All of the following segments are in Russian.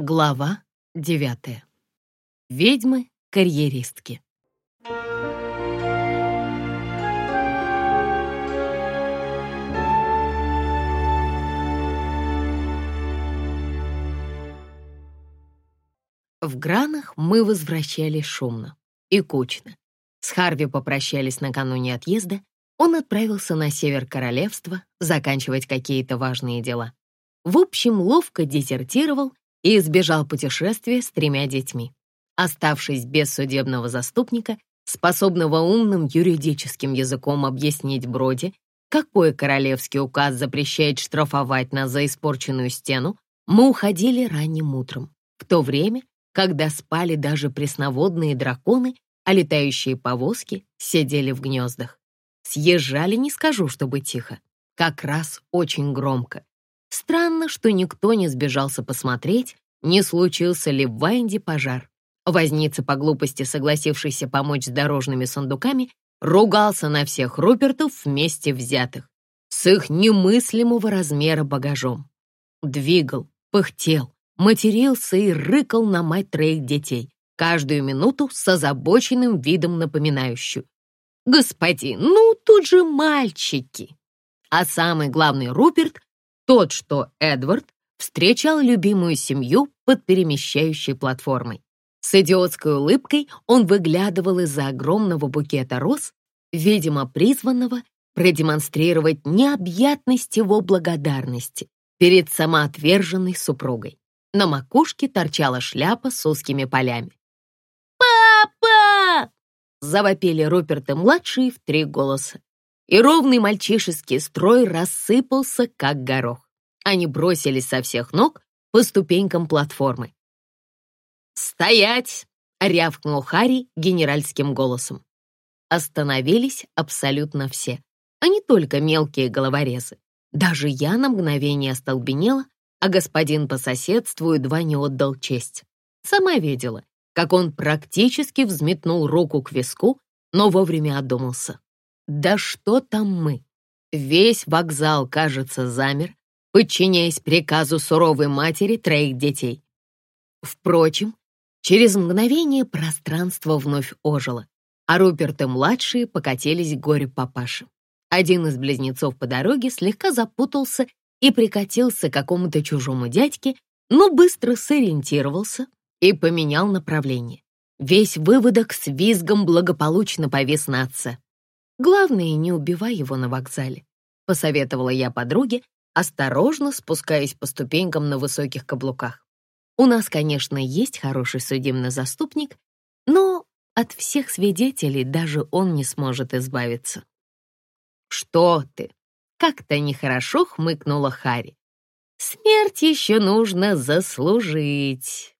Глава девятая. Ведьмы-карьеристки. В Гранах мы возвращались шумно и кучно. С Харви попрощались накануне отъезда. Он отправился на север королевства заканчивать какие-то важные дела. В общем, ловко дезертировал и избежал путешествия с тремя детьми. Оставшись без судебного заступника, способного умным юридическим языком объяснить Броди, какой королевский указ запрещает штрафовать нас за испорченную стену, мы уходили ранним утром, в то время, когда спали даже пресноводные драконы, а летающие повозки сидели в гнездах. Съезжали, не скажу, чтобы тихо, как раз очень громко, Странно, что никто не сбежался посмотреть, не случился ли в Вайнде пожар. Возница по глупости, согласившийся помочь с дорожными сундуками, ругался на всех Рупертов вместе взятых, с их немыслимого размера багажом. Двигал, пыхтел, матерился и рыкал на мать троих детей, каждую минуту с озабоченным видом напоминающую. «Господин, ну тут же мальчики!» А самый главный Руперт тот, что Эдвард встречал любимую семью под перемещающей платформой. С идиотской улыбкой он выглядывал из-за огромного букета роз, видимо, призванного продемонстрировать необъятность его благодарности перед самоотверженной супругой. На макушке торчала шляпа с узкими полями. «Папа!» — завопили Руперт и младшие в три голоса и ровный мальчишеский строй рассыпался, как горох. Они бросились со всех ног по ступенькам платформы. «Стоять!» — рявкнул Харри генеральским голосом. Остановились абсолютно все, а не только мелкие головорезы. Даже я на мгновение остолбенела, а господин по соседству едва не отдал честь. Сама видела, как он практически взметнул руку к виску, но вовремя одумался. Да что там мы? Весь вокзал, кажется, замер, подчиняясь приказу суровой матери троих детей. Впрочем, через мгновение пространство вновь ожило, а Руперт и младшие покатились к горе папаши. Один из близнецов по дороге слегка запутался и прикатился к какому-то чужому дядьке, но быстро сориентировался и поменял направление. Весь выводок с визгом благополучно повис на отца. Главное, не убивай его на вокзале, посоветовала я подруге, осторожно спускаясь по ступенькам на высоких каблуках. У нас, конечно, есть хороший судебный заступник, но от всех свидетелей даже он не сможет избавиться. «Что ты?» — как-то нехорошо хмыкнула Хари. «Смерть еще нужно заслужить».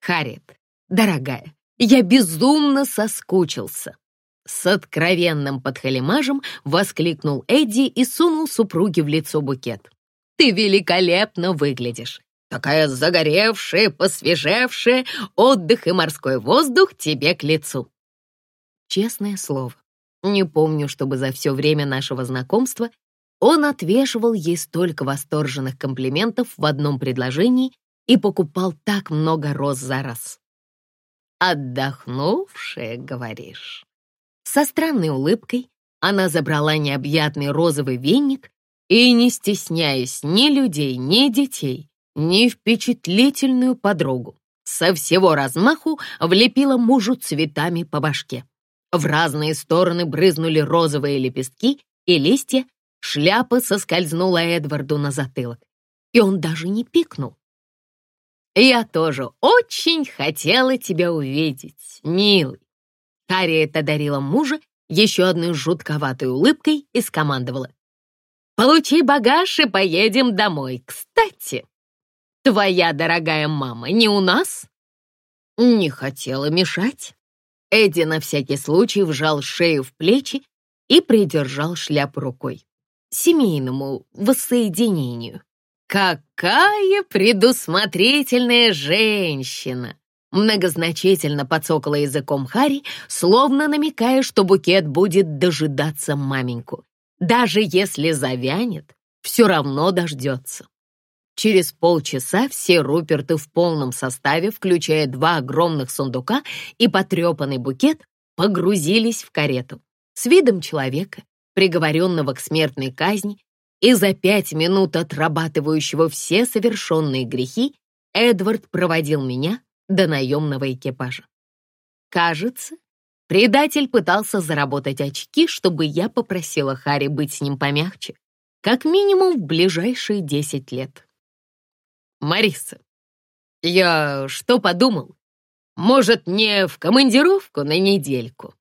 «Харриет, дорогая, я безумно соскучился», с откровенным подхалимажем воскликнул Эдди и сунул супруге в лицо букет. «Ты великолепно выглядишь! Такая загоревшая, посвежевшая, отдых и морской воздух тебе к лицу!» Честное слово, не помню, чтобы за все время нашего знакомства он отвешивал ей столько восторженных комплиментов в одном предложении и покупал так много роз за раз. «Отдохнувшая, говоришь?» Со странной улыбкой она забрала необъятный розовый веник и, не стесняясь ни людей, ни детей, ни впечатлительную подругу, со всего размаху влепила мужу цветами по башке. В разные стороны брызнули розовые лепестки и листья, шляпа соскользнула Эдварду на затылок, и он даже не пикнул. «Я тоже очень хотела тебя увидеть, милый», Харриет одарила мужа еще одной жутковатой улыбкой и скомандовала. «Получи багаж и поедем домой. Кстати, твоя дорогая мама не у нас?» Не хотела мешать. Эдди на всякий случай вжал шею в плечи и придержал шляпу рукой. Семейному воссоединению. «Какая предусмотрительная женщина!» Многозначительно подсокала языком Хари, словно намекая, что букет будет дожидаться маменьку. Даже если завянет, все равно дождется. Через полчаса все Руперты в полном составе, включая два огромных сундука и потрепанный букет, погрузились в карету. С видом человека, приговоренного к смертной казни, и за пять минут отрабатывающего все совершенные грехи, Эдвард проводил меня до наемного экипажа. Кажется, предатель пытался заработать очки, чтобы я попросила Харри быть с ним помягче, как минимум в ближайшие десять лет. Мариса, я что подумал? Может, не в командировку на недельку?»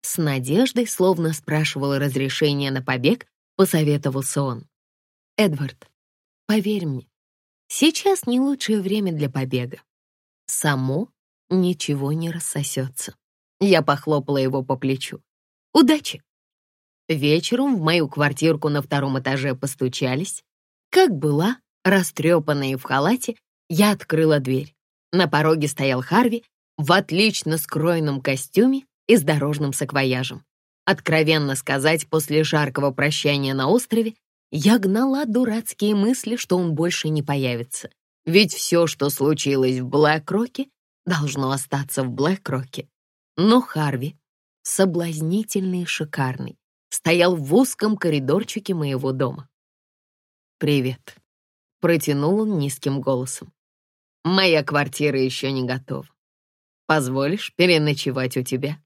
С надеждой, словно спрашивал разрешение на побег, посоветовался он. «Эдвард, поверь мне, сейчас не лучшее время для побега. Само ничего не рассосется». Я похлопала его по плечу. «Удачи!» Вечером в мою квартирку на втором этаже постучались. Как была, Растрепанная в халате, я открыла дверь. На пороге стоял Харви в отлично скроенном костюме и с дорожным саквояжем. Откровенно сказать, после жаркого прощания на острове я гнала дурацкие мысли, что он больше не появится. Ведь все, что случилось в Блэк-Роке, должно остаться в Блэк-Роке. Но Харви, соблазнительный и шикарный, стоял в узком коридорчике моего дома. «Привет», Протянул он низким голосом. «Моя квартира еще не готова. Позволишь переночевать у тебя?»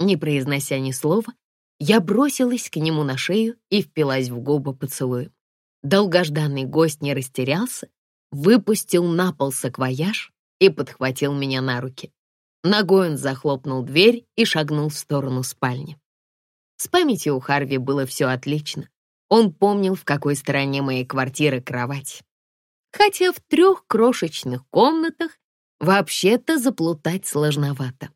Не произнося ни слова, я бросилась к нему на шею и впилась в губы поцелуем. Долгожданный гость не растерялся, выпустил на пол саквояж и подхватил меня на руки. Ногой он захлопнул дверь и шагнул в сторону спальни. С памятью у Харви было все отлично. Он помнил, в какой стороне моей квартиры кровать. Хотя в трех крошечных комнатах вообще-то заплутать сложновато.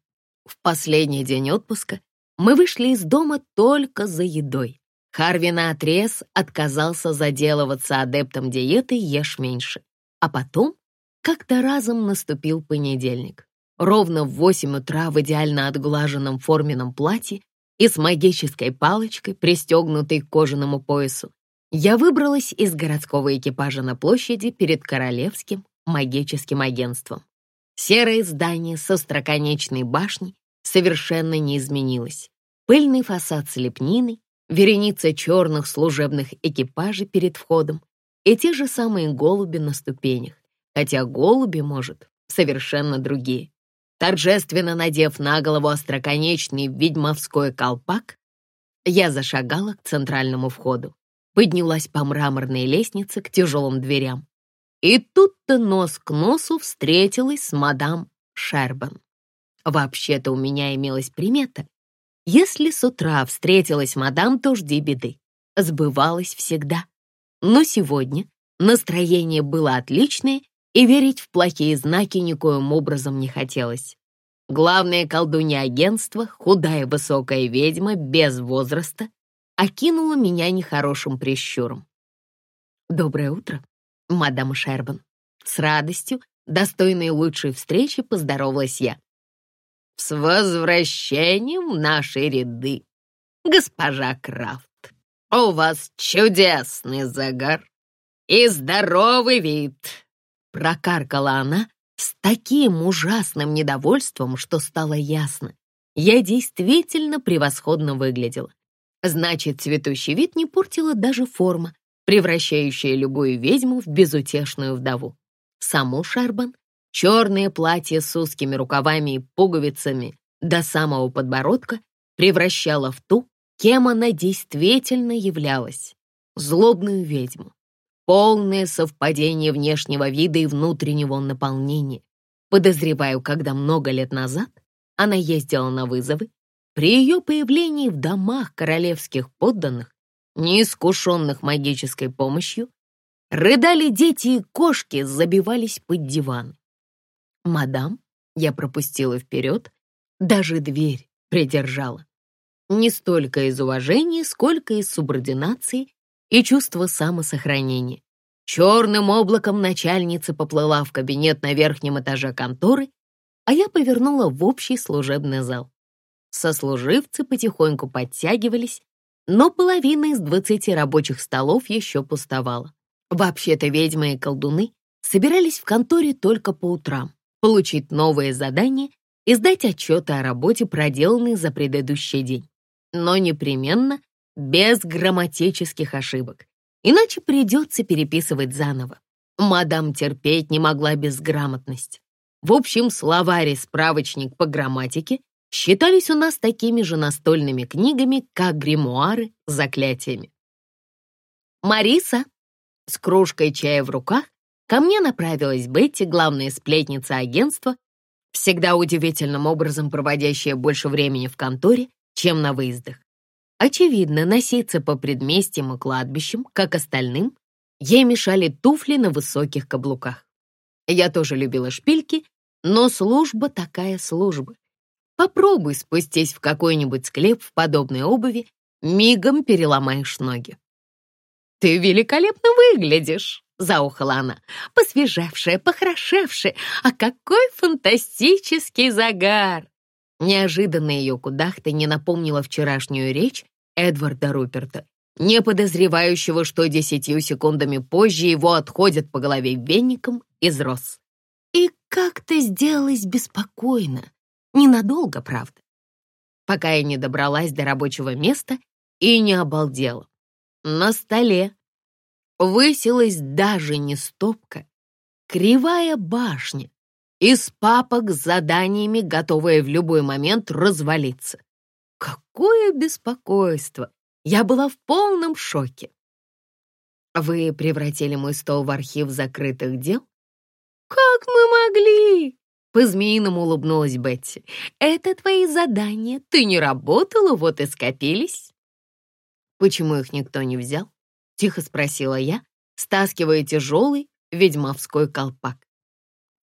В последний день отпуска мы вышли из дома только за едой. Харви наотрез отказался заделываться адептом диеты «Ешь меньше». А потом как-то разом наступил понедельник. Ровно в восемь утра в идеально отглаженном форменном платье и с магической палочкой, пристегнутой к кожаному поясу, я выбралась из городского экипажа на площади перед Королевским магическим агентством. Серое здание со строконечной башней совершенно не изменилось. Пыльный фасад с лепниной, вереница черных служебных экипажей перед входом и те же самые голуби на ступенях, хотя голуби, может, совершенно другие. Торжественно надев на голову остроконечный ведьмовской колпак, я зашагала к центральному входу, поднялась по мраморной лестнице к тяжелым дверям. И тут-то нос к носу встретилась с мадам Шербан. Вообще-то у меня имелась примета. Если с утра встретилась мадам, то жди беды. Сбывалось всегда. Но сегодня настроение было отличное, и верить в плохие знаки никоим образом не хотелось. Главная колдунья агентства, худая высокая ведьма без возраста, окинула меня нехорошим прищуром. «Доброе утро, мадам Шербан». С радостью, достойной лучшей встречи, поздоровалась я. «С возвращением в наши ряды, госпожа Крафт! У вас чудесный загар и здоровый вид!» Прокаркала она с таким ужасным недовольством, что стало ясно. Я действительно превосходно выглядела. Значит, цветущий вид не портила даже форма, превращающая любую ведьму в безутешную вдову. Саму Шарбан черное платье с узкими рукавами и пуговицами до самого подбородка превращало в ту, кем она действительно являлась — злобную ведьму. Полное совпадение внешнего вида и внутреннего наполнения. Подозреваю, когда много лет назад она ездила на вызовы, при ее появлении в домах королевских подданных, неискушенных магической помощью, рыдали дети и кошки, забивались под диван. Мадам, я пропустила вперед, даже дверь придержала. Не столько из уважения, сколько из субординации и чувство самосохранения. Черным облаком начальница поплыла в кабинет на верхнем этаже конторы, а я повернула в общий служебный зал. Сослуживцы потихоньку подтягивались, но половина из двадцати рабочих столов еще пустовала. Вообще-то ведьмы и колдуны собирались в конторе только по утрам, получить новые задания и сдать отчеты о работе, проделанной за предыдущий день. Но непременно без грамматических ошибок, иначе придется переписывать заново. Мадам терпеть не могла безграмотность. В общем, словарь и справочник по грамматике считались у нас такими же настольными книгами, как гримуары с заклятиями. «Мариса!» С кружкой чая в руках ко мне направилась Бетти, главная сплетница агентства, всегда удивительным образом проводящая больше времени в конторе, чем на выездах. Очевидно, носиться по предместьям и кладбищам, как остальным, ей мешали туфли на высоких каблуках. Я тоже любила шпильки, но служба такая служба. Попробуй спустись в какой-нибудь склеп в подобной обуви, мигом переломаешь ноги. «Ты великолепно выглядишь!» — заухала она. «Посвежевшая, похорошевшая, а какой фантастический загар!» Неожиданно ее кудахта не напомнила вчерашнюю речь Эдварда Руперта, не подозревающего, что десятью секундами позже его отходят по голове веником из роз. И как-то сделалось беспокойно. Ненадолго, правда. Пока я не добралась до рабочего места и не обалдела. На столе высилась даже не стопка, кривая башня из папок с заданиями, готовая в любой момент развалиться. Какое беспокойство! Я была в полном шоке. Вы превратили мой стол в архив закрытых дел? Как мы могли? По-змеиному улыбнулась Бетти. Это твои задания. Ты не работала, вот и скопились. Почему их никто не взял? Тихо спросила я, стаскивая тяжелый ведьмовской колпак.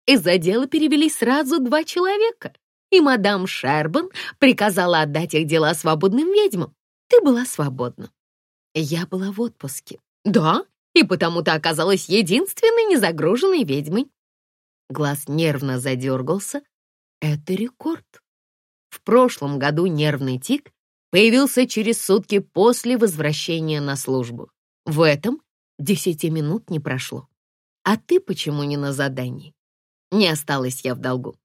Из-за дела перевели сразу два человека и мадам Шербан приказала отдать их дела свободным ведьмам. Ты была свободна. Я была в отпуске. Да, и потому-то оказалась единственной незагруженной ведьмой. Глаз нервно задергался. Это рекорд. В прошлом году нервный тик появился через сутки после возвращения на службу. В этом десяти минут не прошло. А ты почему не на задании? Не осталась я в долгу.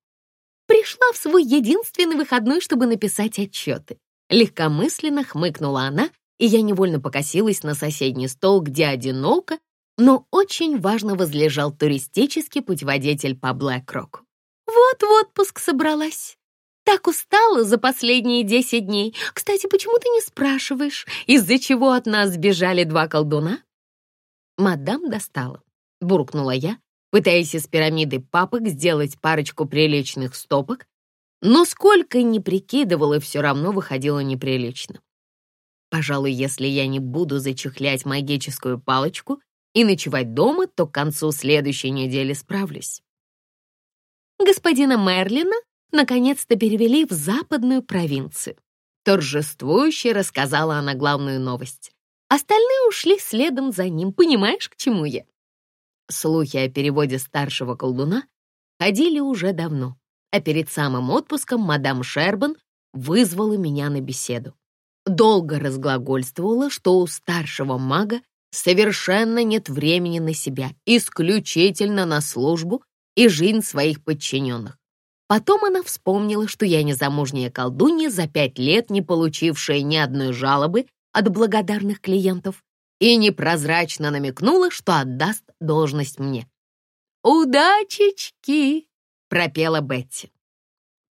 Пришла в свой единственный выходной, чтобы написать отчеты. Легкомысленно хмыкнула она, и я невольно покосилась на соседний стол, где одиноко, но очень важно возлежал туристический путеводитель по Блэк-Року. Вот в отпуск собралась. Так устала за последние десять дней. Кстати, почему ты не спрашиваешь, из-за чего от нас сбежали два колдуна? Мадам достала, буркнула я, пытаясь из пирамиды папок сделать парочку приличных стопок, но сколько ни прикидывала, все равно выходило неприлично. Пожалуй, если я не буду зачехлять магическую палочку и ночевать дома, то к концу следующей недели справлюсь. Господина Мерлина наконец-то перевели в западную провинцию. Торжествующе рассказала она главную новость. Остальные ушли следом за ним, понимаешь, к чему я? Слухи о переводе старшего колдуна ходили уже давно, а перед самым отпуском мадам Шербан вызвала меня на беседу. Долго разглагольствовала, что у старшего мага совершенно нет времени на себя, исключительно на службу и жизнь своих подчиненных. Потом она вспомнила, что я незамужняя колдунья, за пять лет не получившая ни одной жалобы от благодарных клиентов, и непрозрачно намекнула, что отдаст должность мне. «Удачечки!» — пропела Бетти.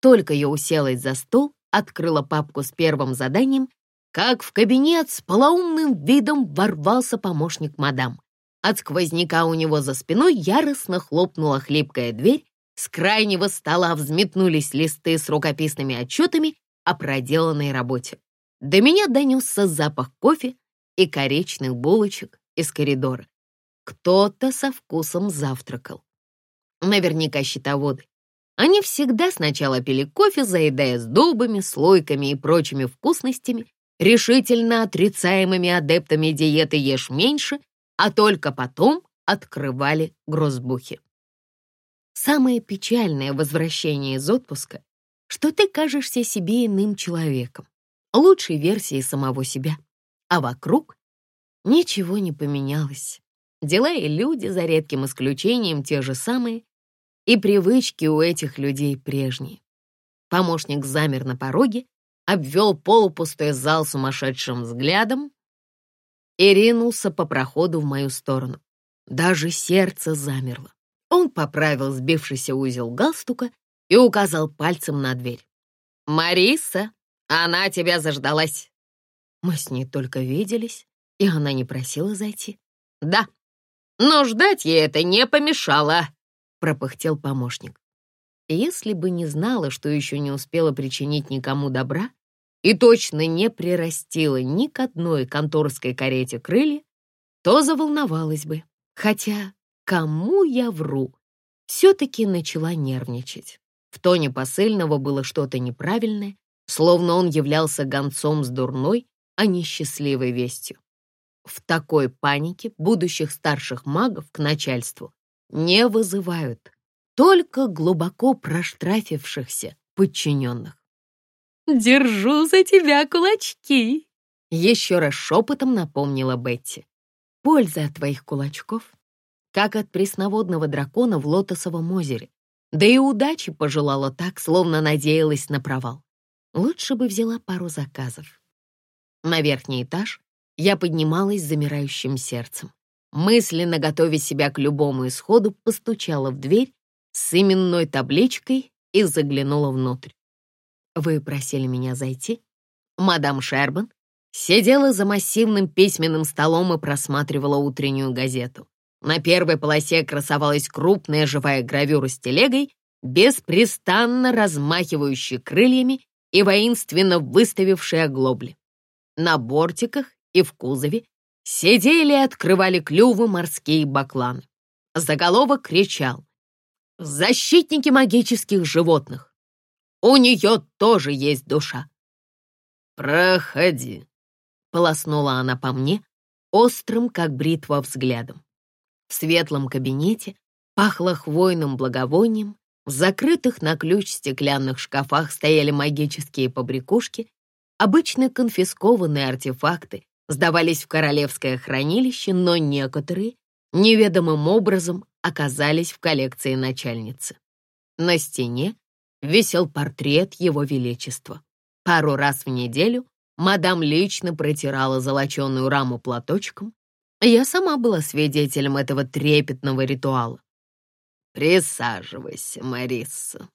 Только я уселась за стол, открыла папку с первым заданием, как в кабинет с полоумным видом ворвался помощник мадам. От сквозняка у него за спиной яростно хлопнула хлипкая дверь, с крайнего стола взметнулись листы с рукописными отчетами о проделанной работе. До меня донесся запах кофе, и коричных булочек из коридора. Кто-то со вкусом завтракал. Наверняка щитоводы. Они всегда сначала пили кофе, заедая сдобами, слойками и прочими вкусностями, решительно отрицаемыми адептами диеты «Ешь меньше», а только потом открывали грозбухи. Самое печальное возвращение из отпуска, что ты кажешься себе иным человеком, лучшей версией самого себя а вокруг ничего не поменялось. Дела и люди, за редким исключением, те же самые, и привычки у этих людей прежние. Помощник замер на пороге, обвел полупустой зал сумасшедшим взглядом и ринулся по проходу в мою сторону. Даже сердце замерло. Он поправил сбившийся узел галстука и указал пальцем на дверь. «Мариса, она тебя заждалась!» Мы с ней только виделись, и она не просила зайти. «Да, но ждать ей это не помешало», — пропыхтел помощник. Если бы не знала, что еще не успела причинить никому добра и точно не прирастила ни к одной конторской карете крылья, то заволновалась бы. Хотя кому я вру? Все-таки начала нервничать. В тоне посыльного было что-то неправильное, словно он являлся гонцом с дурной, а не счастливой вестью. В такой панике будущих старших магов к начальству не вызывают, только глубоко проштрафившихся подчиненных. «Держу за тебя кулачки!» Еще раз шепотом напомнила Бетти. «Польза от твоих кулачков, как от пресноводного дракона в лотосовом озере. Да и удачи пожелала так, словно надеялась на провал. Лучше бы взяла пару заказов. На верхний этаж я поднималась с замирающим сердцем. Мысленно готовя себя к любому исходу, постучала в дверь с именной табличкой и заглянула внутрь. «Вы просили меня зайти?» Мадам Шербан сидела за массивным письменным столом и просматривала утреннюю газету. На первой полосе красовалась крупная живая гравюра с телегой, беспрестанно размахивающей крыльями и воинственно выставившей оглобли. На бортиках и в кузове сидели и открывали клювы морские бакланы. Заголовок кричал «Защитники магических животных! У нее тоже есть душа!» «Проходи!» — полоснула она по мне, острым, как бритва, взглядом. В светлом кабинете пахло хвойным благовонием, в закрытых на ключ стеклянных шкафах стояли магические побрякушки, обычно конфискованные артефакты сдавались в королевское хранилище, но некоторые неведомым образом оказались в коллекции начальницы. На стене висел портрет его величества. Пару раз в неделю мадам лично протирала золоченую раму платочком, я сама была свидетелем этого трепетного ритуала. «Присаживайся, Марисса».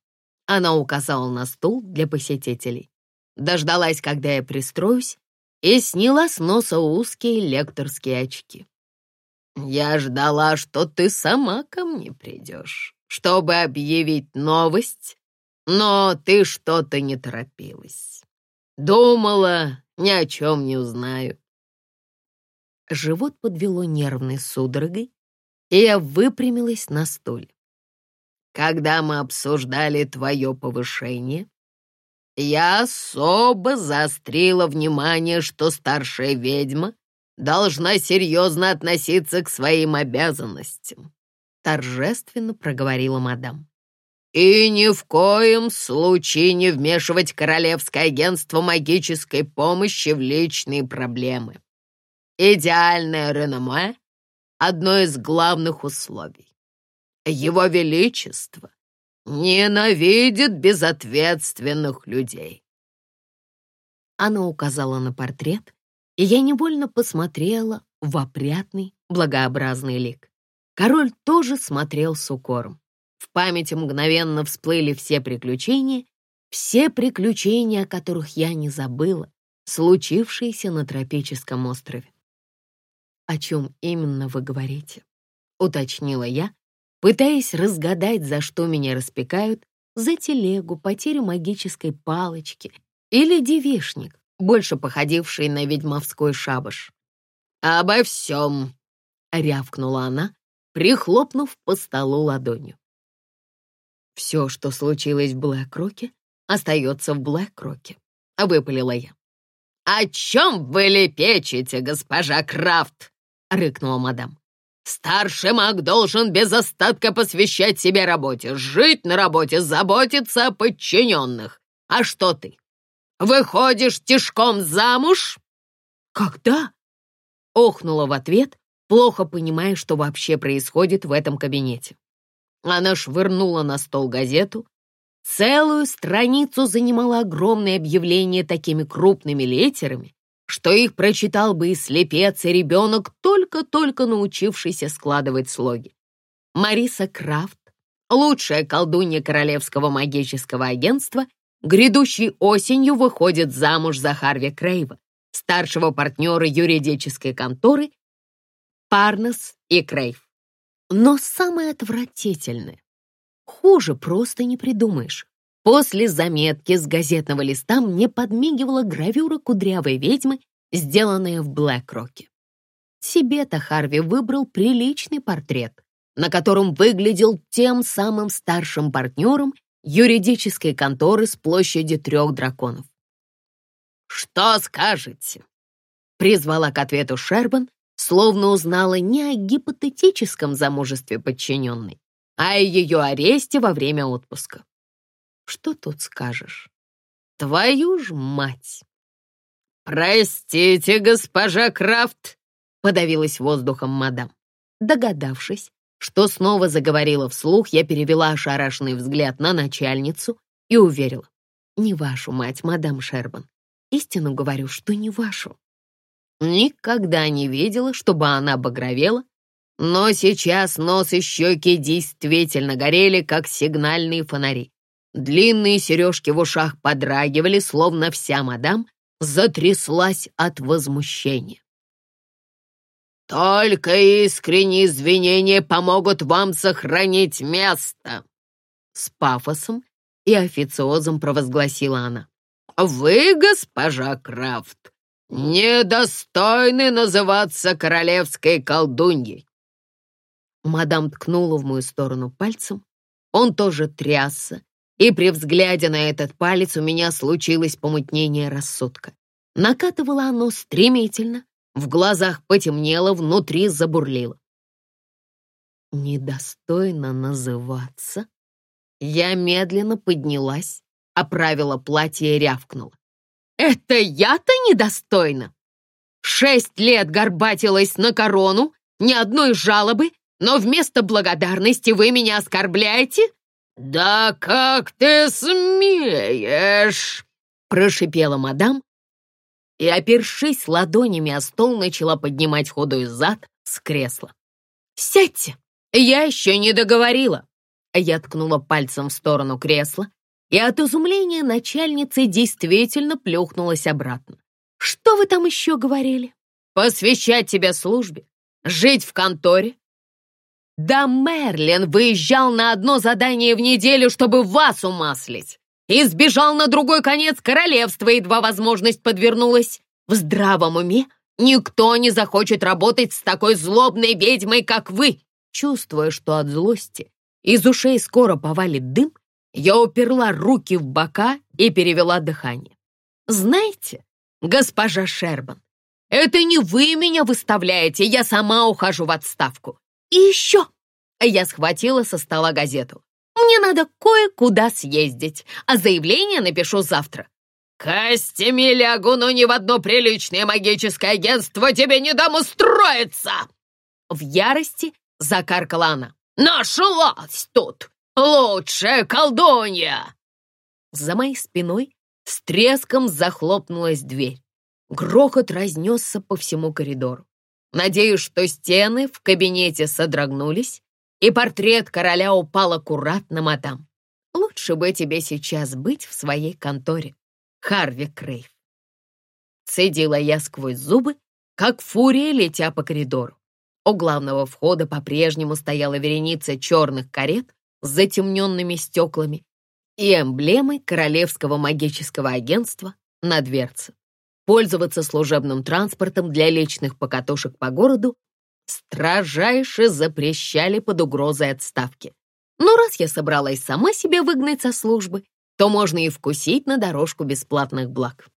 Она указала на стул для посетителей. Дождалась, когда я пристроюсь, и сняла с носа узкие лекторские очки. «Я ждала, что ты сама ко мне придешь, чтобы объявить новость, но ты что-то не торопилась. Думала, ни о чем не узнаю. Живот подвело нервной судорогой, и я выпрямилась на стуле. Когда мы обсуждали твое повышение, я особо заострила внимание, что старшая ведьма должна серьезно относиться к своим обязанностям, торжественно проговорила мадам. И ни в коем случае не вмешивать Королевское агентство магической помощи в личные проблемы. Идеальное реноме — одно из главных условий. Его Величество ненавидит безответственных людей. Она указала на портрет, и я невольно посмотрела в опрятный, благообразный лик. Король тоже смотрел с укором. В памяти мгновенно всплыли все приключения, все приключения, о которых я не забыла, случившиеся на тропическом острове. «О чем именно вы говорите?» — уточнила я, пытаясь разгадать, за что меня распекают, за телегу, потерю магической палочки или девишник, больше походивший на ведьмовской шабаш. «Обо всем!» — рявкнула она, прихлопнув по столу ладонью. «Все, что случилось в Блэк-Роке, остается в Блэк-Роке», — выпалила я. «О чем вы лепечете, госпожа Крафт?» — рыкнула мадам. «Старший маг должен без остатка посвящать себе работе, жить на работе, заботиться о подчиненных. А что ты? Выходишь тишком замуж?» «Когда?» — охнула в ответ, плохо понимая, что вообще происходит в этом кабинете. Она швырнула на стол газету. Целую страницу занимало огромное объявление такими крупными литерами, что их прочитал бы и слепец, и ребенок, только-только научившийся складывать слоги. Мариса Крафт, лучшая колдунья Королевского магического агентства, грядущей осенью выходит замуж за Харви Крейва, старшего партнера юридической конторы Парнес и Крейв. Но самое отвратительное, хуже просто не придумаешь. После заметки с газетного листа мне подмигивала гравюра кудрявой ведьмы, сделанная в Блэкроке. Себе-то Харви выбрал приличный портрет, на котором выглядел тем самым старшим партнером юридической конторы с площади трех драконов. «Что скажете?» — призвала к ответу Шербан, словно узнала не о гипотетическом замужестве подчиненной, а о ее аресте во время отпуска. Что тут скажешь? Твою ж мать! «Простите, госпожа Крафт!» — подавилась воздухом мадам. Догадавшись, что снова заговорила вслух, я перевела ошарашенный взгляд на начальницу и уверила. «Не вашу мать, мадам Шербан. Истину говорю, что не вашу». Никогда не видела, чтобы она багровела, но сейчас нос и щеки действительно горели, как сигнальные фонари. Длинные сережки в ушах подрагивали, словно вся мадам затряслась от возмущения. «Только искренние извинения помогут вам сохранить место!» С пафосом и официозом провозгласила она. «Вы, госпожа Крафт, недостойны называться королевской колдуньей!» Мадам ткнула в мою сторону пальцем. Он тоже трясся, и при взгляде на этот палец у меня случилось помутнение рассудка. Накатывало оно стремительно, в глазах потемнело, внутри забурлило. Недостойно называться. Я медленно поднялась, оправила платье и рявкнула. «Это я-то недостойна? Шесть лет горбатилась на корону, ни одной жалобы, но вместо благодарности вы меня оскорбляете? «Да как ты смеешь!» — прошипела мадам и, опершись ладонями о стол, начала поднимать худой зад с кресла. «Сядьте! Я еще не договорила!» Я ткнула пальцем в сторону кресла, и от изумления начальница действительно плюхнулась обратно. «Что вы там еще говорили? Посвящать тебя службе? Жить в конторе? Да Мерлин выезжал на одно задание в неделю, чтобы вас умаслить. И сбежал на другой конец королевства, едва возможность подвернулась. В здравом уме никто не захочет работать с такой злобной ведьмой, как вы. Чувствуя, что от злости из ушей скоро повалит дым, я уперла руки в бока и перевела дыхание. Знаете, госпожа Шербан, это не вы меня выставляете, я сама ухожу в отставку. И еще!» Я схватила со стола газету. «Мне надо кое-куда съездить, а заявление напишу завтра». «Костями лягу, но ни в одно приличное магическое агентство тебе не дам устроиться!» В ярости закаркала она. «Нашлась тут! Лучшая колдунья!» За моей спиной с треском захлопнулась дверь. Грохот разнесся по всему коридору. Надеюсь, что стены в кабинете содрогнулись, и портрет короля упал аккуратно мадам. Лучше бы тебе сейчас быть в своей конторе, Харви Крейв. Цедила я сквозь зубы, как фурия, летя по коридору. У главного входа по-прежнему стояла вереница черных карет с затемненными стеклами и эмблемой Королевского магического агентства на дверце. Пользоваться служебным транспортом для личных покатушек по городу строжайше запрещали под угрозой отставки. Но раз я собралась сама себя выгнать со службы, то можно и вкусить на дорожку бесплатных благ.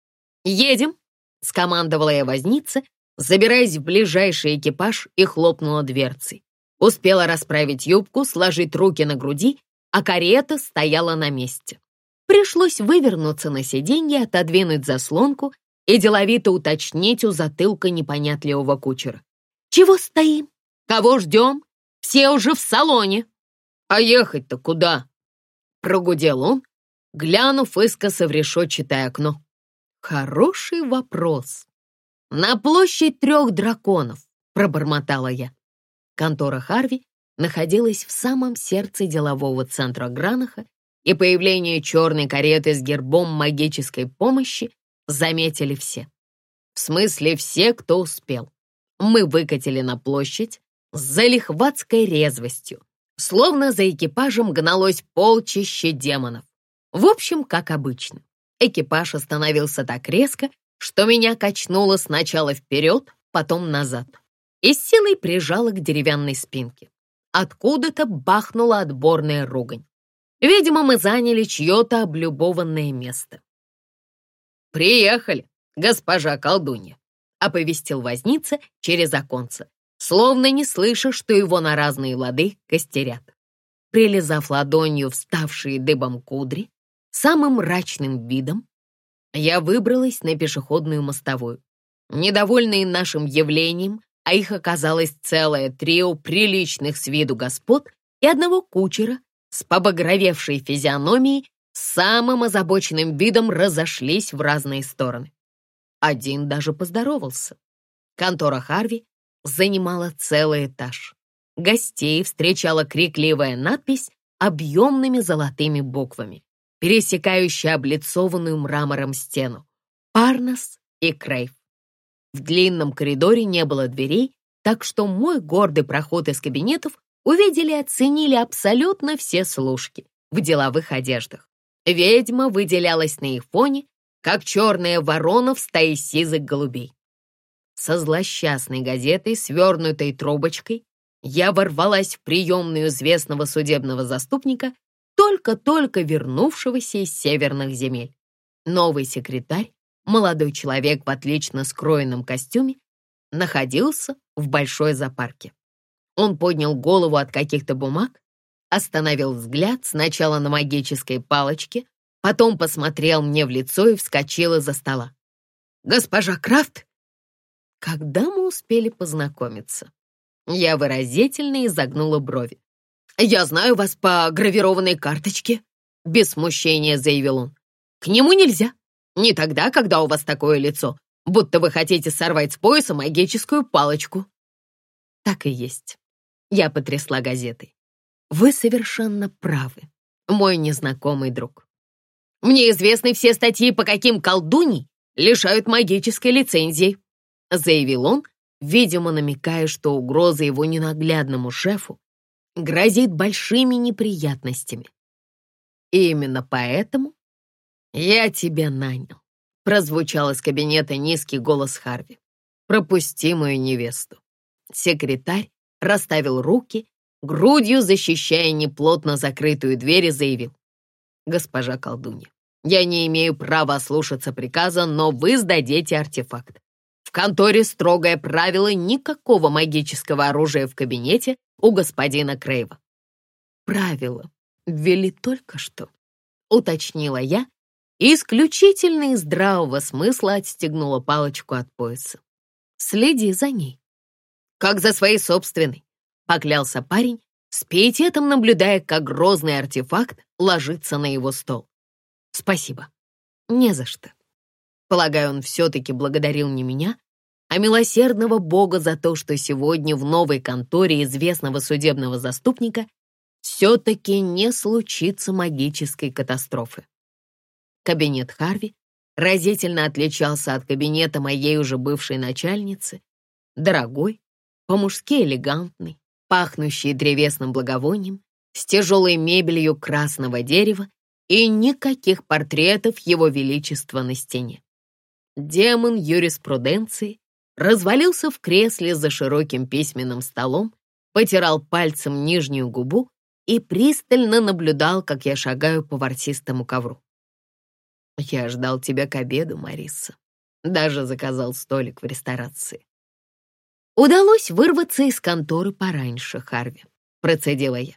«Едем!» — скомандовала я вознице, забираясь в ближайший экипаж и хлопнула дверцей. Успела расправить юбку, сложить руки на груди, а карета стояла на месте. Пришлось вывернуться на сиденье, отодвинуть заслонку и деловито уточнить у затылка непонятливого кучера. Чего стоим? Кого ждем? Все уже в салоне. А ехать-то куда? Прогудел он, глянув искоса в решетчатое окно. Хороший вопрос. На площадь трех драконов, пробормотала я. Контора Харви находилась в самом сердце делового центра Гранаха, и появление черной кареты с гербом магической помощи заметили все. В смысле все, кто успел. Мы выкатили на площадь с залихватской резвостью, словно за экипажем гналось полчище демонов. В общем, как обычно. Экипаж остановился так резко, что меня качнуло сначала вперед, потом назад и силой прижало к деревянной спинке. Откуда-то бахнула отборная ругань. Видимо, мы заняли чье-то облюбованное место. «Приехали, госпожа колдунья», — оповестил возница через оконце, словно не слыша, что его на разные лады костерят. Прилизав ладонью вставшие дыбом кудри, самым мрачным видом, я выбралась на пешеходную мостовую. Недовольные нашим явлением, а их оказалось целое трио приличных с виду господ и одного кучера с побагровевшей физиономией, самым озабоченным видом разошлись в разные стороны. Один даже поздоровался. Контора Харви занимала целый этаж. Гостей встречала крикливая надпись объемными золотыми буквами, пересекающая облицованную мрамором стену. Парнас и Крейв. В длинном коридоре не было дверей, так что мой гордый проход из кабинетов увидели и оценили абсолютно все служки в деловых одеждах. Ведьма выделялась на их фоне, как черная ворона в стае сизых голубей. Со злосчастной газетой, свернутой трубочкой, я ворвалась в приемную известного судебного заступника, только-только вернувшегося из северных земель. Новый секретарь молодой человек в отлично скроенном костюме, находился в большой запарке. Он поднял голову от каких-то бумаг, остановил взгляд сначала на магической палочке, потом посмотрел мне в лицо и вскочил из-за стола. «Госпожа Крафт?» Когда мы успели познакомиться? Я выразительно изогнула брови. «Я знаю вас по гравированной карточке», — без смущения заявил он. «К нему нельзя. Не тогда, когда у вас такое лицо, будто вы хотите сорвать с пояса магическую палочку». Так и есть. Я потрясла газетой. Вы совершенно правы, мой незнакомый друг. Мне известны все статьи, по каким колдуней лишают магической лицензии, заявил он, видимо, намекая, что угроза его ненаглядному шефу грозит большими неприятностями. И именно поэтому «Я тебя нанял», — прозвучал из кабинета низкий голос Харви. «Пропусти мою невесту». Секретарь расставил руки, грудью защищая неплотно закрытую дверь и заявил. «Госпожа колдунья, я не имею права ослушаться приказа, но вы сдадите артефакт. В конторе строгое правило никакого магического оружия в кабинете у господина Крейва». «Правило ввели только что», — уточнила я, исключительно из здравого смысла отстегнула палочку от пояса. «Следи за ней». «Как за своей собственной», — поклялся парень, с пиететом наблюдая, как грозный артефакт ложится на его стол. «Спасибо. Не за что». Полагаю, он все-таки благодарил не меня, а милосердного Бога за то, что сегодня в новой конторе известного судебного заступника все-таки не случится магической катастрофы. Кабинет Харви разительно отличался от кабинета моей уже бывшей начальницы. Дорогой, по-мужски элегантный, пахнущий древесным благовонием, с тяжелой мебелью красного дерева и никаких портретов его величества на стене. Демон юриспруденции развалился в кресле за широким письменным столом, потирал пальцем нижнюю губу и пристально наблюдал, как я шагаю по ворсистому ковру. Я ждал тебя к обеду, Мариса. Даже заказал столик в ресторации. Удалось вырваться из конторы пораньше, Харви, процедила я.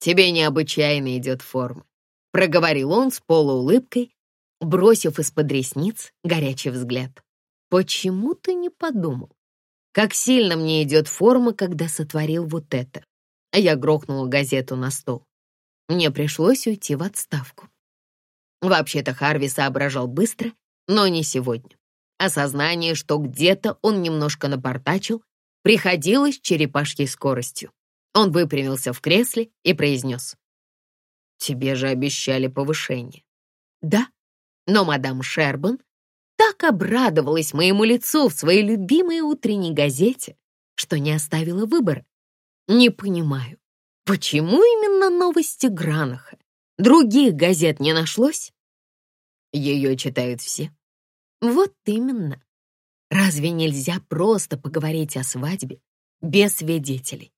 Тебе необычайно идет форма, проговорил он с полуулыбкой, бросив из-под ресниц горячий взгляд. Почему ты не подумал? как сильно мне идет форма, когда сотворил вот это. Я грохнула газету на стол. Мне пришлось уйти в отставку. Вообще-то Харви соображал быстро, но не сегодня. Осознание, что где-то он немножко напортачил, приходилось черепашьей скоростью. Он выпрямился в кресле и произнес. «Тебе же обещали повышение». «Да, но мадам Шербан так обрадовалась моему лицу в своей любимой утренней газете, что не оставила выбора. Не понимаю, почему именно новости Гранаха? Других газет не нашлось? Ее читают все. Вот именно. Разве нельзя просто поговорить о свадьбе без свидетелей?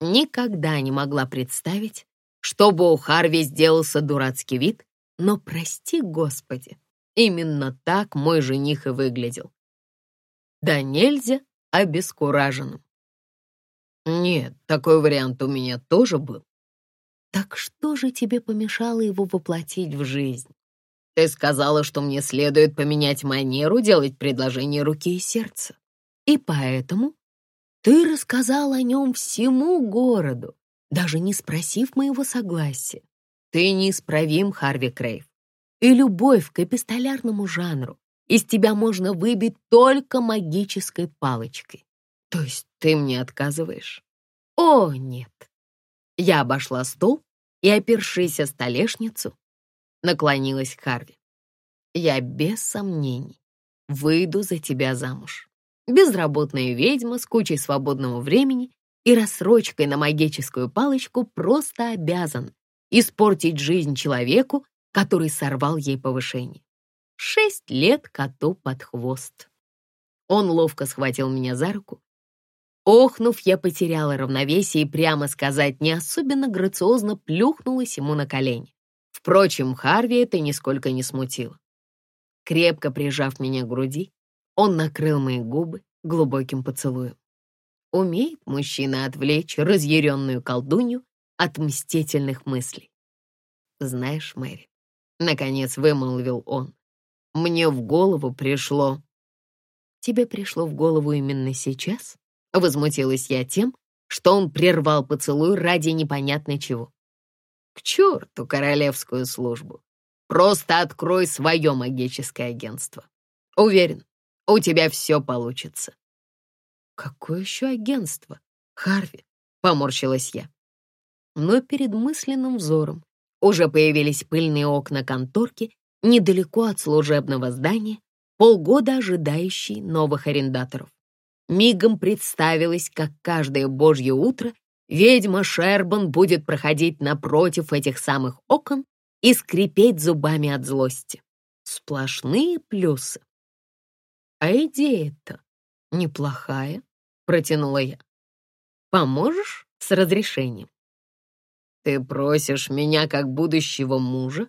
Никогда не могла представить, чтобы у Харви сделался дурацкий вид, но прости, Господи, именно так мой жених и выглядел. Да нельзя обескураженным. Нет, такой вариант у меня тоже был. Так что же тебе помешало его воплотить в жизнь? Ты сказала, что мне следует поменять манеру делать предложение руки и сердца. И поэтому ты рассказал о нем всему городу, даже не спросив моего согласия. Ты неисправим, Харви Крейв. И любовь к эпистолярному жанру из тебя можно выбить только магической палочкой. То есть ты мне отказываешь? О, нет. Я обошла стол и, опершись о столешницу, наклонилась Харви. Я без сомнений выйду за тебя замуж. Безработная ведьма с кучей свободного времени и рассрочкой на магическую палочку просто обязан испортить жизнь человеку, который сорвал ей повышение. Шесть лет коту под хвост. Он ловко схватил меня за руку. Охнув, я потеряла равновесие и, прямо сказать, не особенно грациозно плюхнулась ему на колени. Впрочем, Харви это нисколько не смутило. Крепко прижав меня к груди, он накрыл мои губы глубоким поцелуем. Умеет мужчина отвлечь разъяренную колдунью от мстительных мыслей. Знаешь, Мэри, наконец вымолвил он, мне в голову пришло... Тебе пришло в голову именно сейчас? Возмутилась я тем, что он прервал поцелуй ради непонятно чего. К черту королевскую службу. Просто открой свое магическое агентство. Уверен, у тебя все получится. Какое еще агентство? Харви, поморщилась я. Но перед мысленным взором уже появились пыльные окна конторки недалеко от служебного здания, полгода ожидающей новых арендаторов. Мигом представилось, как каждое божье утро ведьма Шербан будет проходить напротив этих самых окон и скрипеть зубами от злости. Сплошные плюсы. А идея-то неплохая, протянула я. Поможешь с разрешением? Ты просишь меня как будущего мужа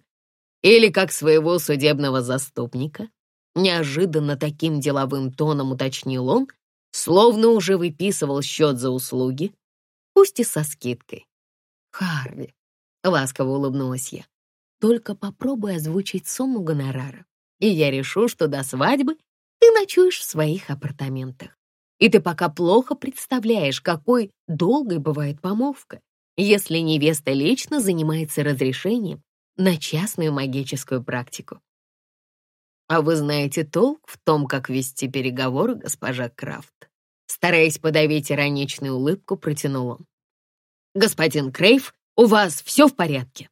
или как своего судебного заступника? Неожиданно таким деловым тоном уточнил он, словно уже выписывал счет за услуги, пусть и со скидкой. «Харви», — ласково улыбнулась я, «только попробуй озвучить сумму гонорара, и я решу, что до свадьбы ты ночуешь в своих апартаментах. И ты пока плохо представляешь, какой долгой бывает помолвка, если невеста лично занимается разрешением на частную магическую практику. А вы знаете толк в том, как вести переговоры, госпожа Крафт? Стараясь подавить ироничную улыбку, протянул он. «Господин Крейв, у вас все в порядке?»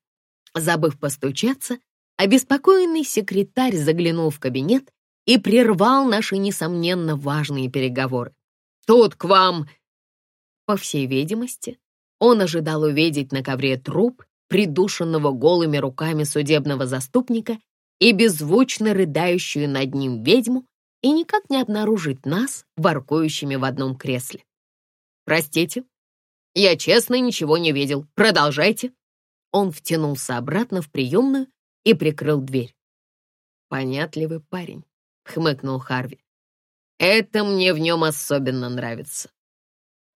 Забыв постучаться, обеспокоенный секретарь заглянул в кабинет и прервал наши, несомненно, важные переговоры. «Тут к вам...» По всей видимости, он ожидал увидеть на ковре труп, придушенного голыми руками судебного заступника и беззвучно рыдающую над ним ведьму, и никак не обнаружить нас, воркующими в одном кресле. «Простите, я честно ничего не видел. Продолжайте». Он втянулся обратно в приемную и прикрыл дверь. «Понятливый парень», — хмыкнул Харви. «Это мне в нем особенно нравится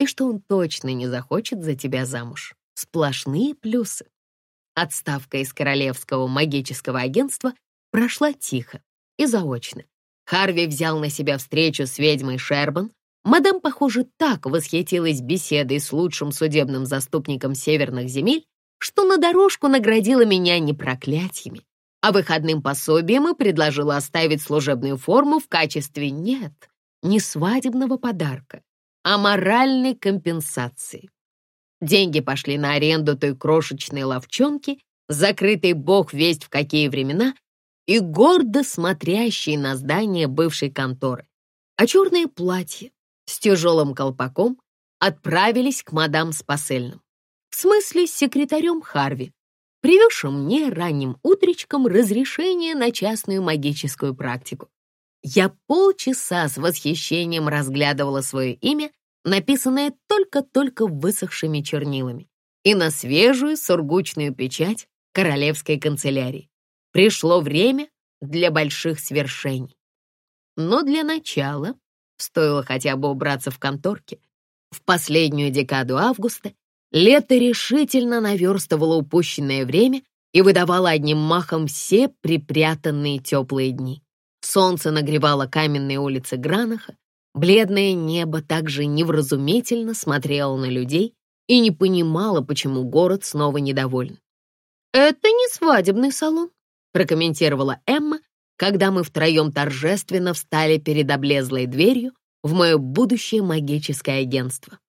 и что он точно не захочет за тебя замуж. Сплошные плюсы. Отставка из Королевского магического агентства прошла тихо и заочно. Харви взял на себя встречу с ведьмой Шербан, Мадам, похоже, так восхитилась беседой с лучшим судебным заступником северных земель, что на дорожку наградила меня не проклятиями, а выходным пособием и предложила оставить служебную форму в качестве нет, не свадебного подарка, а моральной компенсации. Деньги пошли на аренду той крошечной ловчонки, закрытой бог весть в какие времена, и гордо смотрящей на здание бывшей конторы. А черное платье с тяжелым колпаком отправились к мадам с посыльным. В смысле, с секретарем Харви, привезшим мне ранним утречком разрешение на частную магическую практику. Я полчаса с восхищением разглядывала свое имя, написанное только-только высохшими чернилами, и на свежую сургучную печать королевской канцелярии. Пришло время для больших свершений. Но для начала стоило хотя бы убраться в конторке. В последнюю декаду августа Лето решительно наверстывало упущенное время и выдавало одним махом все припрятанные теплые дни. Солнце нагревало каменные улицы Гранаха, бледное небо также невразумительно смотрело на людей и не понимало, почему город снова недоволен. «Это не свадебный салон», — прокомментировала Эмма, когда мы втроем торжественно встали перед облезлой дверью в мое будущее магическое агентство.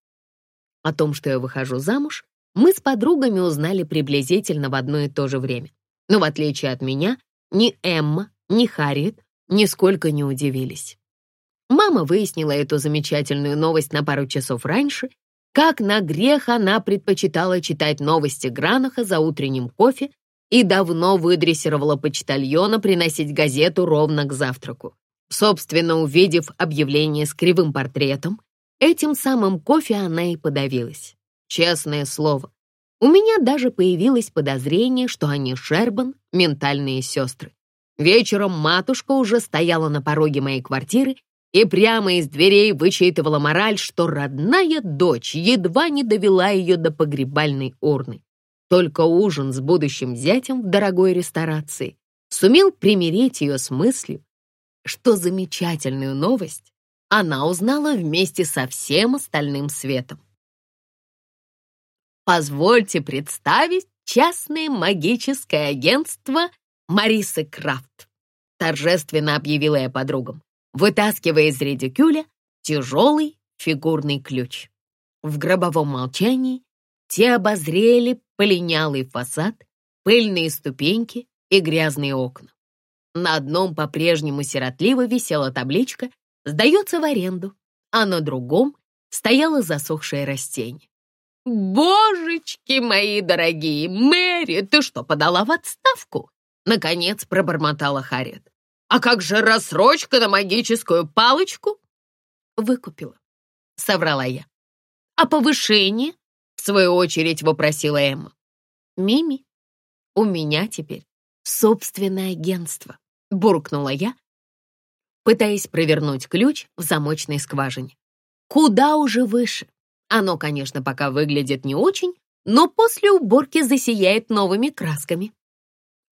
О том, что я выхожу замуж, мы с подругами узнали приблизительно в одно и то же время. Но в отличие от меня, ни Эмма, ни Харриет нисколько не удивились. Мама выяснила эту замечательную новость на пару часов раньше, как на грех она предпочитала читать новости Гранаха за утренним кофе и давно выдрессировала почтальона приносить газету ровно к завтраку. Собственно, увидев объявление с кривым портретом, Этим самым кофе она и подавилась. Честное слово, у меня даже появилось подозрение, что они Шербан — ментальные сестры. Вечером матушка уже стояла на пороге моей квартиры и прямо из дверей вычитывала мораль, что родная дочь едва не довела ее до погребальной урны. Только ужин с будущим зятем в дорогой ресторации сумел примирить ее с мыслью, что замечательную новость она узнала вместе со всем остальным светом. Позвольте представить частное магическое агентство Марисы Крафт, торжественно объявила я подругам, вытаскивая из редикюля тяжелый фигурный ключ. В гробовом молчании те обозрели полинялый фасад, пыльные ступеньки и грязные окна. На одном по-прежнему сиротливо висела табличка сдается в аренду, а на другом стояло засохшее растение. «Божечки мои дорогие, Мэри, ты что, подала в отставку?» Наконец пробормотала Харриет. «А как же рассрочка на магическую палочку?» «Выкупила», — соврала я. «А повышение?» — свою очередь вопросила Эмма. «Мими, у меня теперь собственное агентство», — буркнула я, пытаясь провернуть ключ в замочной скважине. Куда уже выше. Оно, конечно, пока выглядит не очень, но после уборки засияет новыми красками.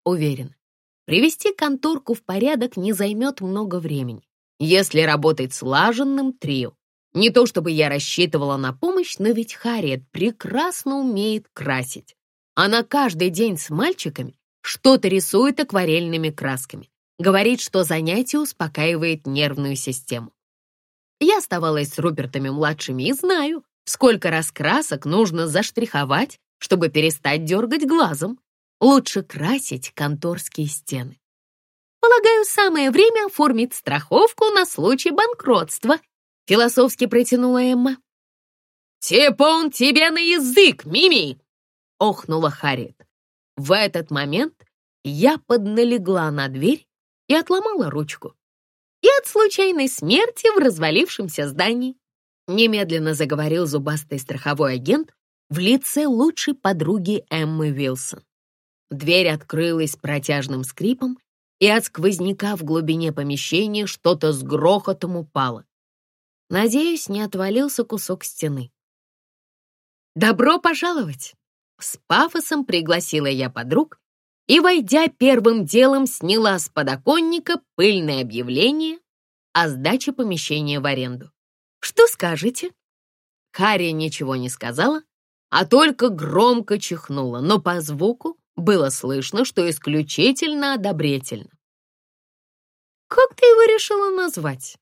Уверен, привести конторку в порядок не займет много времени, если работать слаженным трио. Не то чтобы я рассчитывала на помощь, но ведь Харриет прекрасно умеет красить. Она каждый день с мальчиками что-то рисует акварельными красками. Говорит, что занятие успокаивает нервную систему. Я оставалась с Рупертами-младшими и знаю, сколько раскрасок нужно заштриховать, чтобы перестать дергать глазом. Лучше красить конторские стены. Полагаю, самое время оформить страховку на случай банкротства, философски протянула Эмма. «Типун тебе на язык, Мими!» — охнула Харриет. В этот момент я подналегла на дверь и отломала ручку. И от случайной смерти в развалившемся здании. Немедленно заговорил зубастый страховой агент в лице лучшей подруги Эммы Вилсон. Дверь открылась протяжным скрипом, и от сквозняка в глубине помещения что-то с грохотом упало. Надеюсь, не отвалился кусок стены. «Добро пожаловать!» С пафосом пригласила я подруг, и, войдя первым делом, сняла с подоконника пыльное объявление о сдаче помещения в аренду. Что скажете?» Харри ничего не сказала, а только громко чихнула, но по звуку было слышно, что исключительно одобрительно. «Как ты его решила назвать?» —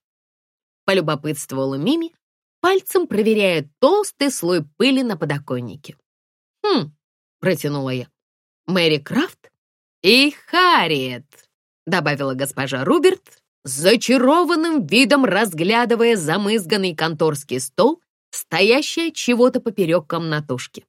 полюбопытствовала Мими, пальцем проверяя толстый слой пыли на подоконнике. «Хм», — протянула я, — «Мэри Крафт и Харриет», — добавила госпожа Руберт, зачарованным видом разглядывая замызганный конторский стол, стоящий от чего-то поперек комнатушки.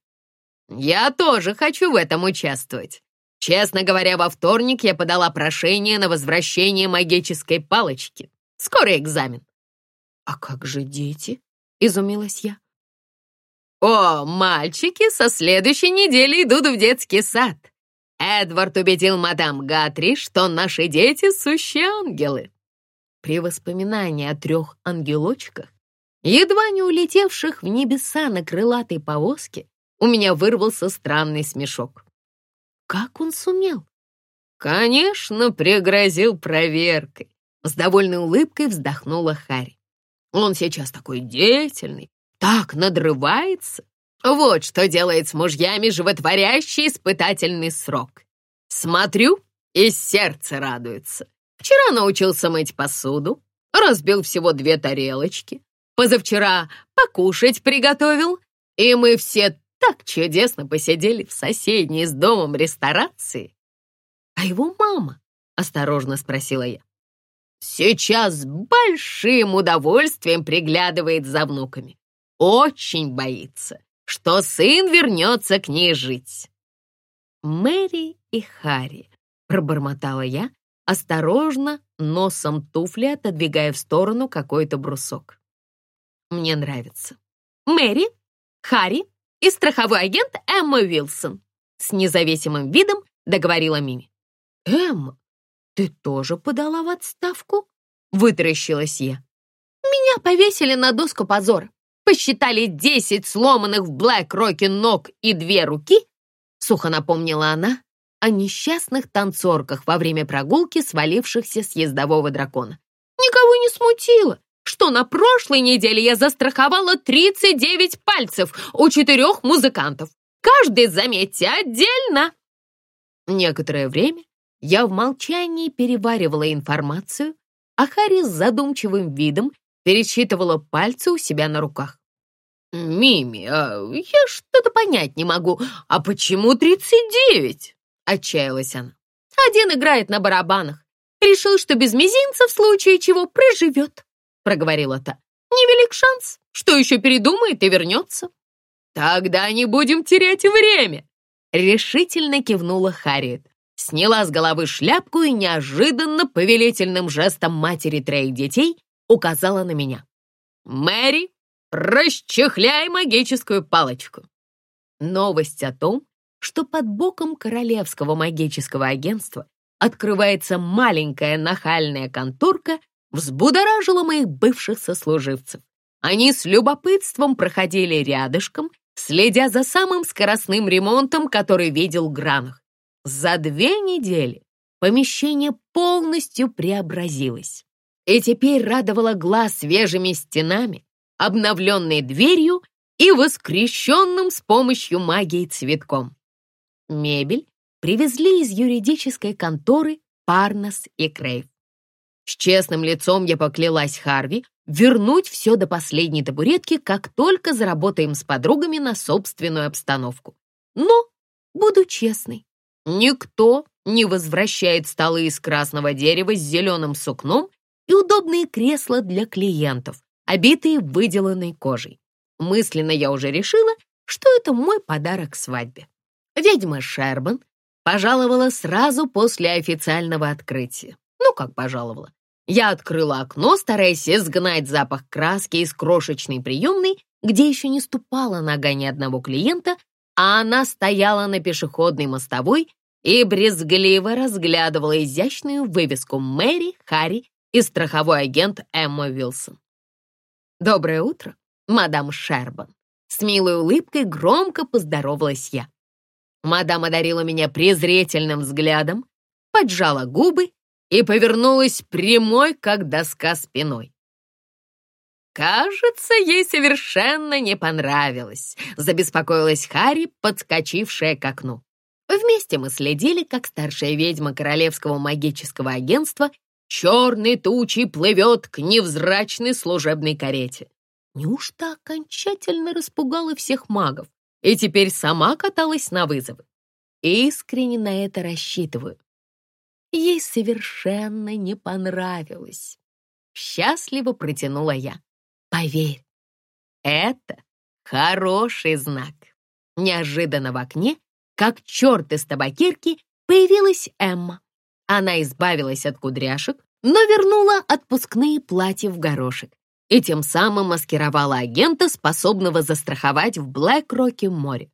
«Я тоже хочу в этом участвовать. Честно говоря, во вторник я подала прошение на возвращение магической палочки. Скоро экзамен». «А как же дети?» — изумилась я. «О, мальчики со следующей недели идут в детский сад. Эдвард убедил мадам Гатри, что наши дети — сущие ангелы». При воспоминании о трех ангелочках, едва не улетевших в небеса на крылатой повозке, у меня вырвался странный смешок. Как он сумел? Конечно, пригрозил проверкой. С довольной улыбкой вздохнула Харри. Он сейчас такой деятельный, так надрывается. Вот что делает с мужьями животворящий испытательный срок. Смотрю, и сердце радуется. Вчера научился мыть посуду, разбил всего две тарелочки. Позавчера покушать приготовил, и мы все так чудесно посидели в соседней с домом ресторации. А его мама, осторожно спросила я, сейчас с большим удовольствием приглядывает за внуками очень боится, что сын вернется к ней жить. Мэри и Харри, пробормотала я, осторожно, носом туфли отодвигая в сторону какой-то брусок. Мне нравится. Мэри, Харри и страховой агент Эмма Уилсон. С независимым видом договорила Мими. Эмма, ты тоже подала в отставку? Вытаращилась я. Меня повесили на доску позора посчитали десять сломанных в Блэк-Роке ног и две руки, сухо напомнила она о несчастных танцорках во время прогулки, свалившихся с ездового дракона. Никого не смутило, что на прошлой неделе я застраховала 39 пальцев у четырех музыкантов. Каждый, заметьте, отдельно. Некоторое время я в молчании переваривала информацию, а Харри с задумчивым видом пересчитывала пальцы у себя на руках. «Мими, а я что-то понять не могу. А почему тридцать девять?» — отчаялась она. «Один играет на барабанах. Решил, что без мизинца в случае чего проживет», — проговорила та. «Невелик шанс, что еще передумает и вернется». «Тогда не будем терять время», — решительно кивнула Харриет. Сняла с головы шляпку и неожиданно повелительным жестом матери троих детей указала на меня. «Мэри, расчехляй магическую палочку!» Новость о том, что под боком Королевского магического агентства открывается маленькая нахальная конторка, взбудоражила моих бывших сослуживцев. Они с любопытством проходили рядышком, следя за самым скоростным ремонтом, который видел Гранах. За две недели помещение полностью преобразилось и теперь радовала глаз свежими стенами, обновленной дверью и воскрещенным с помощью магии цветком. Мебель привезли из юридической конторы Парнас и Крейв. С честным лицом я поклялась Харви вернуть все до последней табуретки, как только заработаем с подругами на собственную обстановку. Но, буду честной, никто не возвращает столы из красного дерева с зеленым сукном и удобные кресла для клиентов, обитые выделанной кожей. Мысленно я уже решила, что это мой подарок свадьбе. Ведьма Шербан пожаловала сразу после официального открытия. Ну, как пожаловала. Я открыла окно, стараясь изгнать запах краски из крошечной приемной, где еще не ступала нога ни одного клиента, а она стояла на пешеходной мостовой и брезгливо разглядывала изящную вывеску Мэри, Харри и страховой агент Эмма Вилсон. «Доброе утро, мадам Шербан!» С милой улыбкой громко поздоровалась я. Мадам одарила меня презрительным взглядом, поджала губы и повернулась прямой, как доска спиной. Кажется, ей совершенно не понравилось, забеспокоилась Харри, подскочившая к окну. Вместе мы следили, как старшая ведьма Королевского магического агентства черной тучей плывет к невзрачной служебной карете. Неужто окончательно распугала всех магов и теперь сама каталась на вызовы? Искренне на это рассчитываю. Ей совершенно не понравилось. Счастливо протянула я. Поверь, это хороший знак. Неожиданно в окне, как черт из табакерки, появилась Эмма. Она избавилась от кудряшек, но вернула отпускные платья в горошек и тем самым маскировала агента, способного застраховать в Блэк-Роке море.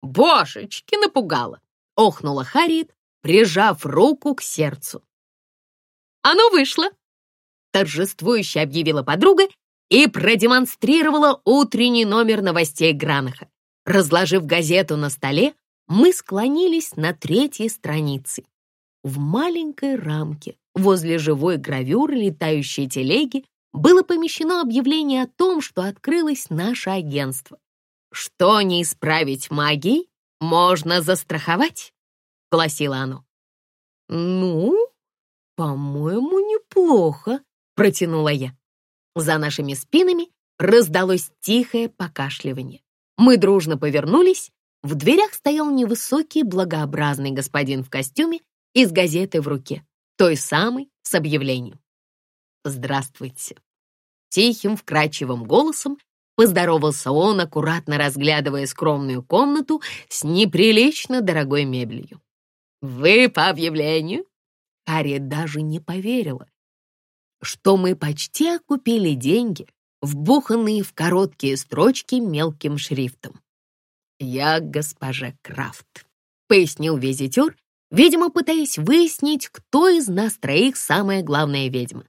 «Божечки, напугала!» — охнула Харриет, прижав руку к сердцу. «Оно вышло!» — торжествующе объявила подруга и продемонстрировала утренний номер новостей Гранаха. Разложив газету на столе, мы склонились на третьей странице. В маленькой рамке возле живой гравюры летающей телеги было помещено объявление о том, что открылось наше агентство. Что не исправить магией, можно застраховать, гласило оно. Ну, по-моему, неплохо, протянула я. За нашими спинами раздалось тихое покашливание. Мы дружно повернулись. В дверях стоял невысокий, благообразный господин в костюме и с газетой в руке, той самой с объявлением. «Здравствуйте!» Тихим, вкрадчивым голосом поздоровался он, аккуратно разглядывая скромную комнату с неприлично дорогой мебелью. «Вы по объявлению?» Харри даже не поверила, что мы почти окупили деньги, вбуханные в короткие строчки мелким шрифтом. «Я госпожа Крафт», — пояснил визитер, видимо, пытаясь выяснить, кто из нас троих самая главная ведьма.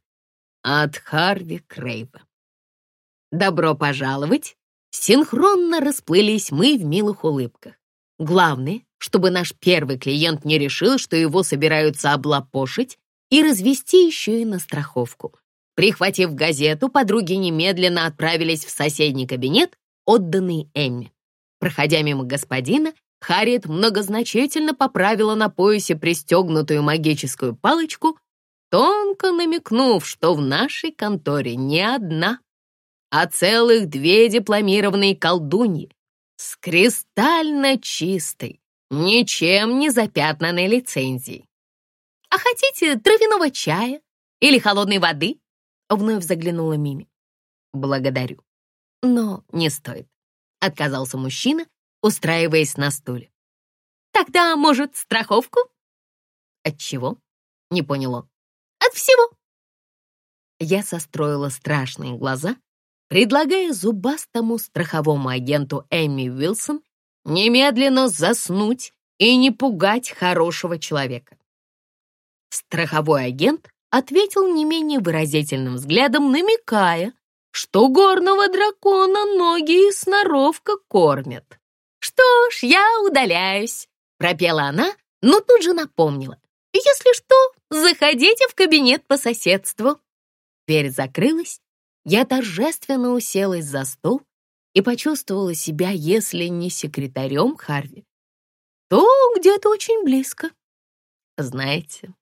От Харви Крейва. «Добро пожаловать!» Синхронно расплылись мы в милых улыбках. Главное, чтобы наш первый клиент не решил, что его собираются облапошить и развести еще и на страховку. Прихватив газету, подруги немедленно отправились в соседний кабинет, отданный Эмми. Проходя мимо господина, Харриет многозначительно поправила на поясе пристегнутую магическую палочку, тонко намекнув, что в нашей конторе не одна, а целых две дипломированные колдуньи с кристально чистой, ничем не запятнанной лицензией. «А хотите травяного чая или холодной воды?» Вновь заглянула Мими. «Благодарю. Но не стоит», — отказался мужчина, устраиваясь на стуле. «Тогда, может, страховку?» «От чего?» — не понял он. «От всего». Я состроила страшные глаза, предлагая зубастому страховому агенту Эмми Уилсон немедленно заснуть и не пугать хорошего человека. Страховой агент ответил не менее выразительным взглядом, намекая, что горного дракона ноги и сноровка кормят. «Что ж, я удаляюсь», — пропела она, но тут же напомнила. «Если что, заходите в кабинет по соседству». Дверь закрылась, я торжественно уселась за стол и почувствовала себя, если не секретарем Харви, то где-то очень близко. Знаете,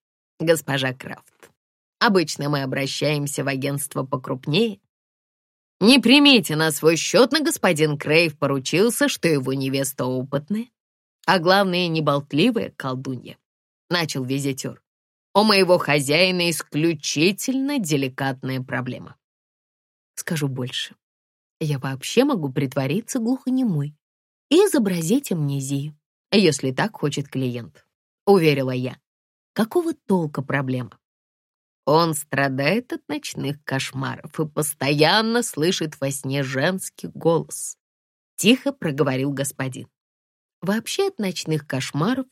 госпожа Крафт. Обычно мы обращаемся в агентство покрупнее. Не примите на свой счет, но господин Крейв поручился, что его невеста опытная, а главное, неболтливая колдунья, — начал визитер. У моего хозяина исключительно деликатная проблема. Скажу больше. Я вообще могу притвориться глухонемой и изобразить амнезию, если так хочет клиент, — уверила я. Какого толка проблема? Он страдает от ночных кошмаров и постоянно слышит во сне женский голос. Тихо проговорил господин. Вообще от ночных кошмаров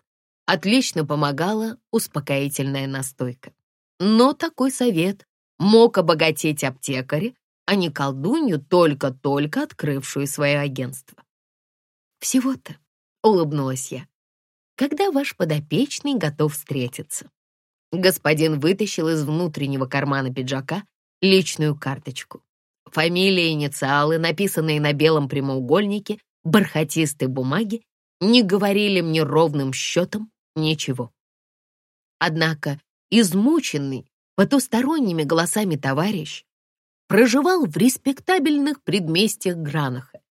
отлично помогала успокоительная настойка. Но такой совет мог обогатить аптекаря, а не колдунью, только-только открывшую свое агентство. «Всего-то», — улыбнулась я когда ваш подопечный готов встретиться. Господин вытащил из внутреннего кармана пиджака личную карточку. Фамилия и инициалы, написанные на белом прямоугольнике бархатистой бумаги, не говорили мне ровным счетом ничего. Однако измученный потусторонними голосами товарищ проживал в респектабельных предместьях Гранаха,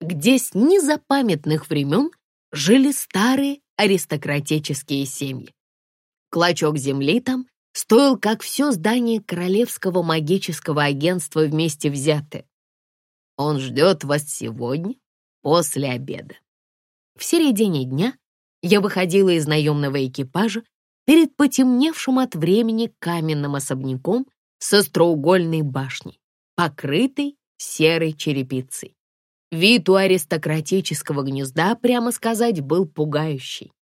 где с незапамятных времен жили старые аристократические семьи. Клочок земли там стоил, как все здание Королевского магического агентства вместе взятое. Он ждет вас сегодня после обеда. В середине дня я выходила из наемного экипажа перед потемневшим от времени каменным особняком со остроугольной башней, покрытой серой черепицей. Вид у аристократического гнезда, прямо сказать, был пугающий.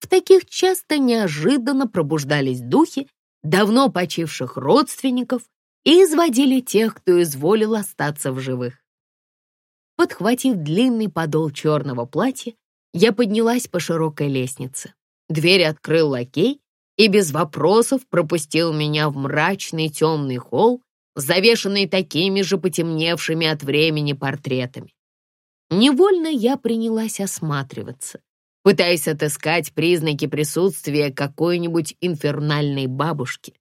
В таких часто неожиданно пробуждались духи давно почивших родственников и изводили тех, кто изволил остаться в живых. Подхватив длинный подол черного платья, я поднялась по широкой лестнице. Дверь открыл лакей и без вопросов пропустил меня в мрачный темный холл, завешанный такими же потемневшими от времени портретами. Невольно я принялась осматриваться, пытаясь отыскать признаки присутствия какой-нибудь инфернальной бабушки.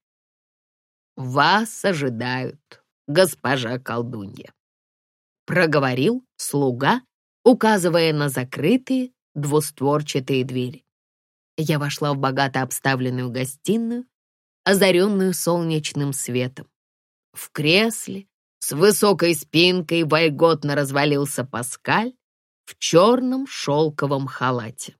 «Вас ожидают, госпожа колдунья», — проговорил слуга, указывая на закрытые двустворчатые двери. Я вошла в богато обставленную гостиную, озаренную солнечным светом. В кресле с высокой спинкой вольготно развалился Паскаль в черном шелковом халате.